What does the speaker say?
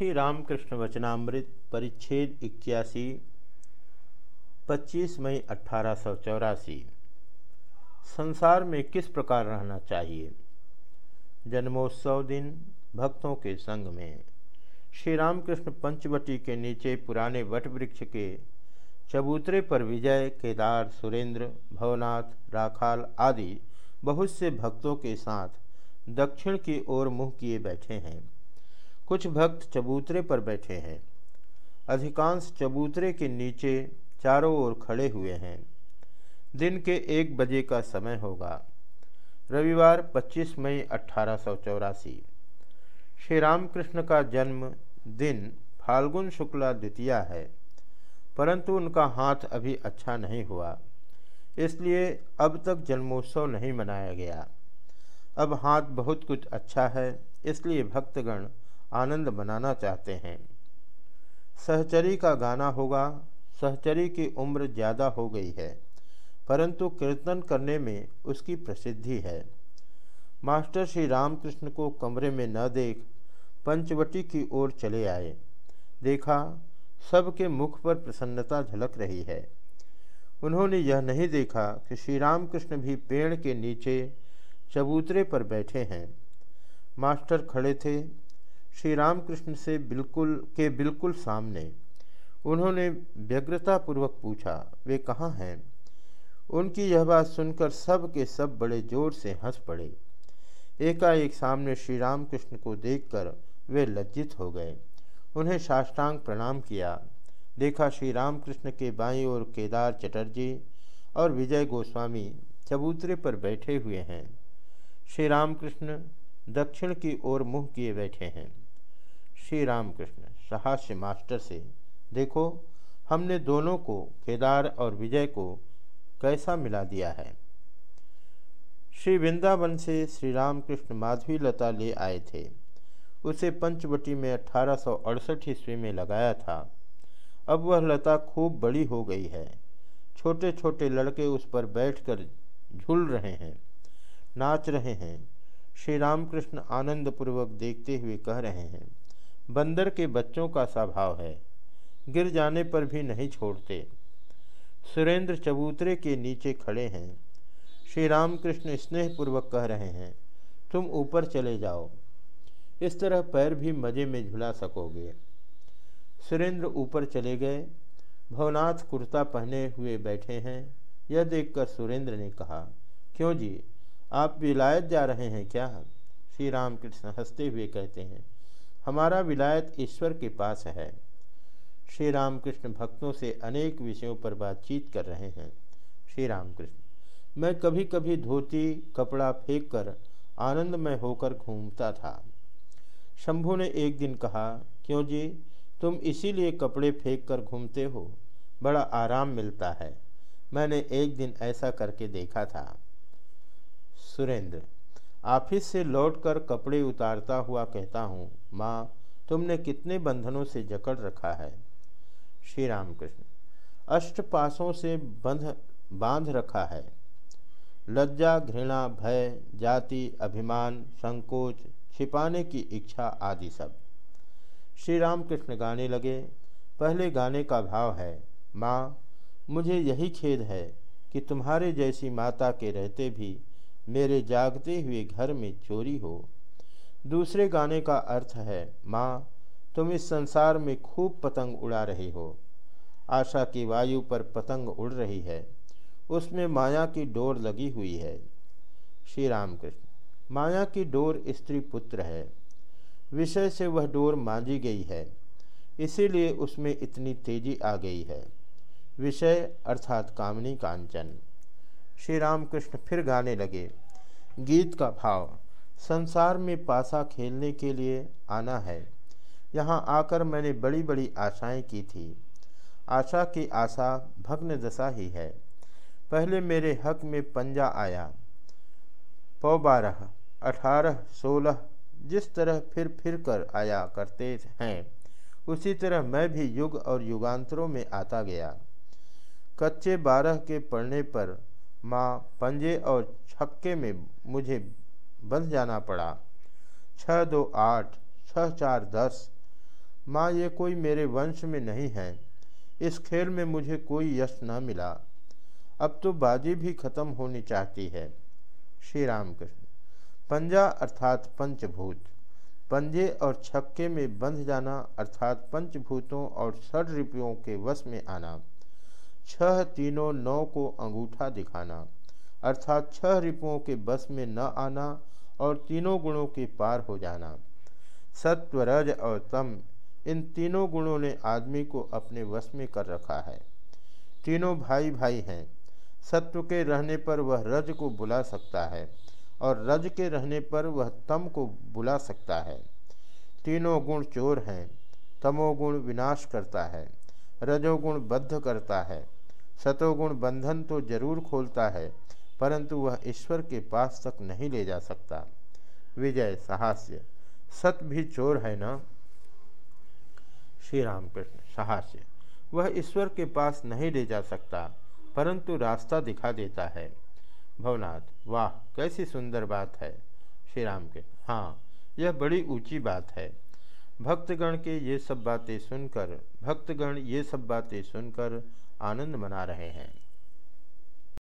श्री रामकृष्ण वचनामृत परिच्छेद इक्यासी 25 मई अठारह सौ चौरासी। संसार में किस प्रकार रहना चाहिए? जन्मोत्सव दिन, भक्तों के संग में। श्री रामकृष्ण पंचवटी के नीचे पुराने वट वृक्ष के चबूतरे पर विजय, केदार, सुरेंद्र, भवनाथ, राखाल आदि बहुत से भक्तों के साथ दक्षिण की ओर मुँह किए बैठे हैं। कुछ भक्त चबूतरे पर बैठे हैं। अधिकांश चबूतरे के नीचे चारों ओर खड़े हुए हैं। दिन के एक बजे का समय होगा। रविवार 25 मई अठारह सौ चौरासी। श्री रामकृष्ण का जन्म दिन फाल्गुन शुक्ला द्वितीया है, परंतु उनका हाथ अभी अच्छा नहीं हुआ। इसलिए अब तक जन्मोत्सव नहीं मनाया गया। अब हाथ बहुत कुछ अच्छा है, इसलिए भक्तगण आनंद बनाना चाहते हैं। सहचरी का गाना होगा, सहचरी की उम्र ज़्यादा हो गई है, परंतु कीर्तन करने में उसकी प्रसिद्धि है। मास्टर श्री रामकृष्ण को कमरे में न देख पंचवटी की ओर चले आए। देखा, सबके मुख पर प्रसन्नता झलक रही है। उन्होंने यह नहीं देखा कि श्री रामकृष्ण भी पेड़ के नीचे चबूतरे पर बैठे हैं। मास्टर खड़े थे श्री रामकृष्ण से बिल्कुल, के बिल्कुल सामने। उन्होंने व्यग्रतापूर्वक पूछा, वे कहाँ हैं? उनकी यह बात सुनकर सब के सब बड़े ज़ोर से हंस पड़े। एकाएक सामने श्री रामकृष्ण को देखकर वे लज्जित हो गए। उन्हें साष्टांग प्रणाम किया। देखा श्री रामकृष्ण के बाईं ओर केदार चटर्जी और विजय गोस्वामी चबूतरे पर बैठे हुए हैं। श्री रामकृष्ण दक्षिण की ओर मुँह किए बैठे हैं। श्री रामकृष्ण सहास्य मास्टर से, देखो, हमने दोनों को, केदार और विजय को, कैसा मिला दिया है? श्री वृंदावन से श्री रामकृष्ण माधवी लता ले आए थे। उसे पंचवटी में अठारह सौ अड़सठ ईस्वी में लगाया था। अब वह लता खूब बड़ी हो गई है। छोटे छोटे लड़के उस पर बैठकर झूल रहे हैं, नाच रहे हैं। श्री रामकृष्ण आनंदपूर्वक देखते हुए कह रहे हैं, बंदर के बच्चों का स्वभाव है, गिर जाने पर भी नहीं छोड़ते। सुरेंद्र चबूतरे के नीचे खड़े हैं। श्री रामकृष्ण स्नेहपूर्वक कह रहे हैं, तुम ऊपर चले जाओ, इस तरह पैर भी मज़े में झुला सकोगे। सुरेंद्र ऊपर चले गए, भवनाथ कुर्ता पहने हुए बैठे हैं। यह देखकर सुरेंद्र ने कहा, क्यों जी आप विलायत जा रहे हैं क्या? श्री रामकृष्ण हँसते हुए कहते हैं, हमारा विलायत ईश्वर के पास है। श्री रामकृष्ण भक्तों से अनेक विषयों पर बातचीत कर रहे हैं। श्री रामकृष्ण मैं कभी कभी धोती, कपड़ा फेंक कर आनंदमय होकर घूमता था। शंभू ने एक दिन कहा, क्यों जी, तुम इसीलिए कपड़े फेंक कर घूमते हो? बड़ा आराम मिलता है। मैंने एक दिन ऐसा करके देखा था। सुरेंद्र ऑफ़िस से लौटकर कपड़े उतारता हुआ कहता हूँ, माँ, तुमने कितने बंधनों से जकड़ रखा है? श्री रामकृष्ण, अष्ट पासों से बंध, बाँध रखा है। लज्जा, घृणा, भय, जाति, अभिमान, संकोच, छिपाने की इच्छा आदि सब। श्री रामकृष्ण गाने लगे, पहले गाने का भाव है, माँ, मुझे यही खेद है कि तुम्हारे जैसी माता के रहते भी मेरे जागते हुए घर में चोरी हो। दूसरे गाने का अर्थ है, माँ, तुम इस संसार में खूब पतंग उड़ा रहे हो। आशा की वायु पर पतंग उड़ रही है। उसमें माया की डोर लगी हुई है। श्री रामकृष्ण, माया की डोर स्त्री पुत्र है। विषय से वह डोर मांझी गई है। इसीलिए उसमें इतनी तेज़ी आ गई है। विषय अर्थात कामनी कांचन। श्री रामकृष्ण फिर गाने लगे। गीत का भाव, संसार में पासा खेलने के लिए आना है। यहाँ आकर मैंने बड़ी बड़ी आशाएँ की थी। आशा की आशा भग्न दशा ही है। पहले मेरे हक में पंजा आया। पौ बारह अठारह, सोलह, जिस तरह फिर फिर कर आया करते हैं, उसी तरह मैं भी युग और युगांतरों में आता गया। कच्चे बारह के पढ़ने पर माँ पंजे और छक्के में मुझे बंध जाना पड़ा। छः दो आठ छः चार दस। माँ, ये कोई मेरे वंश में नहीं है। इस खेल में मुझे कोई यश न मिला। अब तो बाजी भी खत्म होनी चाहती है। श्री राम कृष्ण पंजा अर्थात पंचभूत। पंजे और छक्के में बंध जाना अर्थात पंचभूतों और षड रिपियों के वश में आना। छह तीनों नौ को अंगूठा दिखाना, अर्थात छह रिपुओं के बस में न आना और तीनों गुणों के पार हो जाना। सत्व रज और तम, इन तीनों गुणों ने आदमी को अपने वश में कर रखा है। तीनों भाई भाई हैं। सत्व के रहने पर वह रज को बुला सकता है और रज के रहने पर वह तम को बुला सकता है। तीनों गुण चोर हैं, तमोगुण विनाश करता है। रजोगुण बद्ध करता है। सतोगुण बंधन तो ज़रूर खोलता है, परंतु वह ईश्वर के पास तक नहीं ले जा सकता। विजय साहस्य। सत भी चोर है ना? श्री रामकृष्ण साहस्य। वह ईश्वर के पास नहीं ले जा सकता, परंतु रास्ता दिखा देता है। भवनाथ, वाह, कैसी सुंदर बात है। श्री राम के हाँ यह बड़ी ऊँची बात है। भक्तगण के ये सब बातें सुनकर, भक्तगण ये सब बातें सुनकर आनंद मना रहे हैं।